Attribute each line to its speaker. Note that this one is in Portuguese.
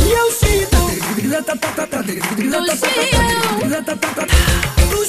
Speaker 1: E eu sinto. Do